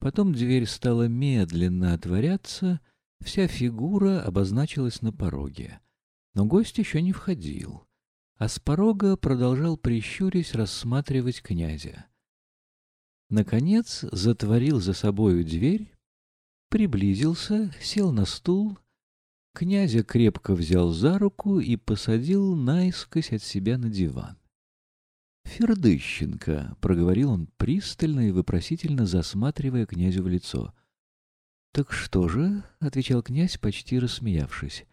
Потом дверь стала медленно отворяться, вся фигура обозначилась на пороге. Но гость еще не входил, а с порога продолжал прищурясь рассматривать князя. Наконец затворил за собою дверь, приблизился, сел на стул, князя крепко взял за руку и посадил наискось от себя на диван. «Фердыщенко», — проговорил он пристально и вопросительно засматривая князю в лицо. «Так что же?» — отвечал князь, почти рассмеявшись.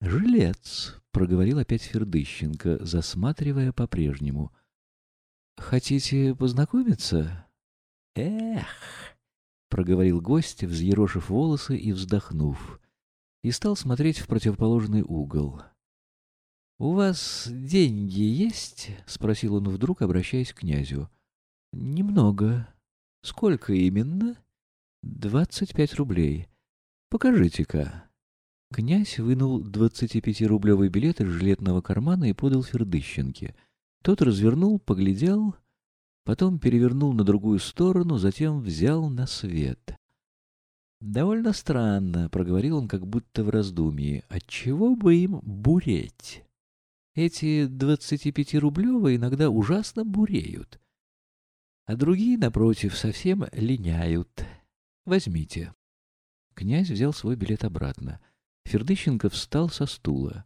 «Жилец», — проговорил опять Фердыщенко, засматривая по-прежнему. «Хотите познакомиться?» «Эх!» — проговорил гость, взъерошив волосы и вздохнув, и стал смотреть в противоположный угол. «У вас деньги есть?» — спросил он вдруг, обращаясь к князю. «Немного. Сколько именно?» «Двадцать пять рублей. Покажите-ка». Князь вынул двадцатипятирублевый билет из жилетного кармана и подал Фердыщенке. Тот развернул, поглядел, потом перевернул на другую сторону, затем взял на свет. «Довольно странно», — проговорил он как будто в раздумье. «Отчего бы им буреть?» Эти двадцатипятирублевые иногда ужасно буреют, а другие, напротив, совсем линяют. Возьмите. Князь взял свой билет обратно. Фердыщенко встал со стула.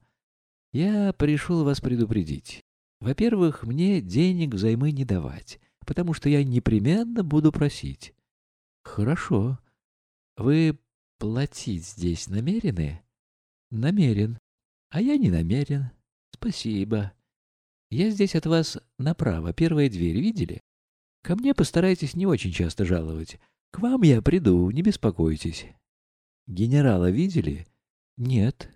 «Я пришел вас предупредить. Во-первых, мне денег взаймы не давать, потому что я непременно буду просить». «Хорошо. Вы платить здесь намерены?» «Намерен. А я не намерен. Спасибо. Я здесь от вас направо, первая дверь, видели? Ко мне постарайтесь не очень часто жаловать. К вам я приду, не беспокойтесь. Генерала видели? Нет.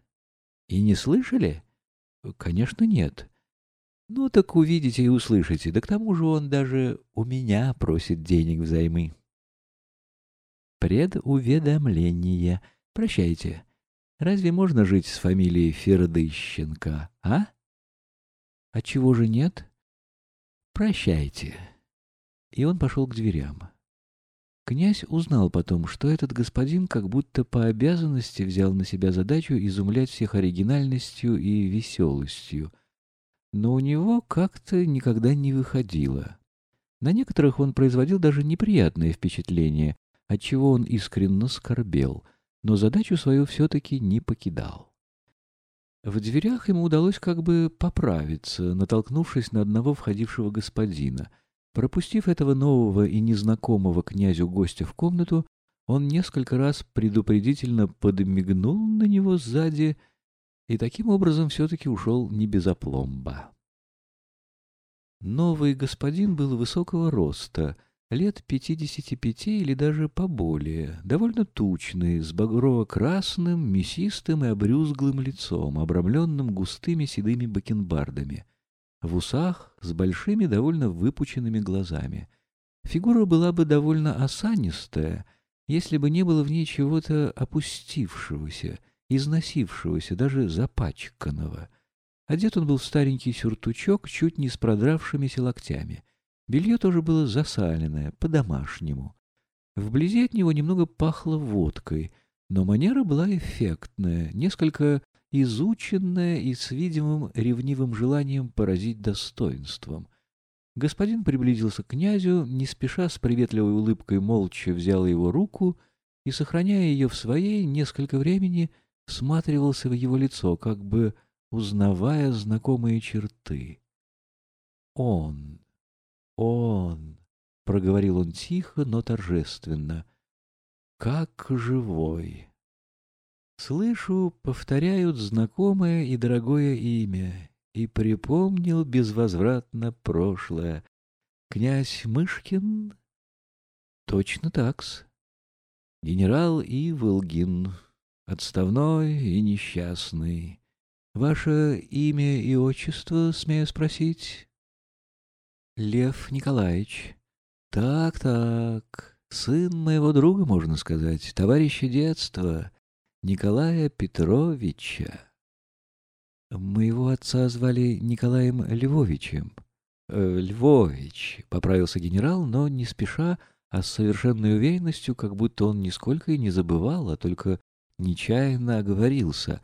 И не слышали? Конечно, нет. Ну, так увидите и услышите. Да к тому же он даже у меня просит денег взаймы. Предуведомление. Прощайте. Разве можно жить с фамилией Фердыщенко, а? А чего же нет? Прощайте. И он пошел к дверям. Князь узнал потом, что этот господин как будто по обязанности взял на себя задачу изумлять всех оригинальностью и веселостью. Но у него как-то никогда не выходило. На некоторых он производил даже неприятное впечатление, отчего он искренне скорбел, но задачу свою все-таки не покидал. В дверях ему удалось как бы поправиться, натолкнувшись на одного входившего господина. Пропустив этого нового и незнакомого князю гостя в комнату, он несколько раз предупредительно подмигнул на него сзади и таким образом все-таки ушел не без опломба. Новый господин был высокого роста — лет пятидесяти пяти или даже поболее, довольно тучный, с багрово-красным, мясистым и обрюзглым лицом, обрамленным густыми седыми бакенбардами, в усах с большими довольно выпученными глазами. Фигура была бы довольно осанистая, если бы не было в ней чего-то опустившегося, износившегося, даже запачканного. Одет он был в старенький сюртучок, чуть не с продравшимися локтями — Белье тоже было засаленное, по-домашнему. Вблизи от него немного пахло водкой, но манера была эффектная, несколько изученная и с видимым ревнивым желанием поразить достоинством. Господин приблизился к князю, не спеша с приветливой улыбкой молча взял его руку и, сохраняя ее в своей, несколько времени всматривался в его лицо, как бы узнавая знакомые черты. Он, он, — проговорил он тихо, но торжественно, — как живой. Слышу, повторяют знакомое и дорогое имя, и припомнил безвозвратно прошлое. Князь Мышкин? Точно такс. Генерал Иволгин, отставной и несчастный. Ваше имя и отчество, смею спросить? Лев Николаевич. Так-так, сын моего друга, можно сказать, товарища детства, Николая Петровича. Моего отца звали Николаем Львовичем. Э, Львович, поправился генерал, но не спеша, а с совершенной уверенностью, как будто он нисколько и не забывал, а только нечаянно оговорился.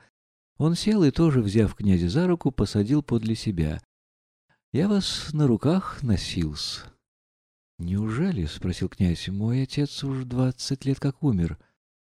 Он сел и тоже, взяв князя за руку, посадил подле себя. «Я вас на руках носился». «Неужели?» — спросил князь. «Мой отец уж двадцать лет как умер».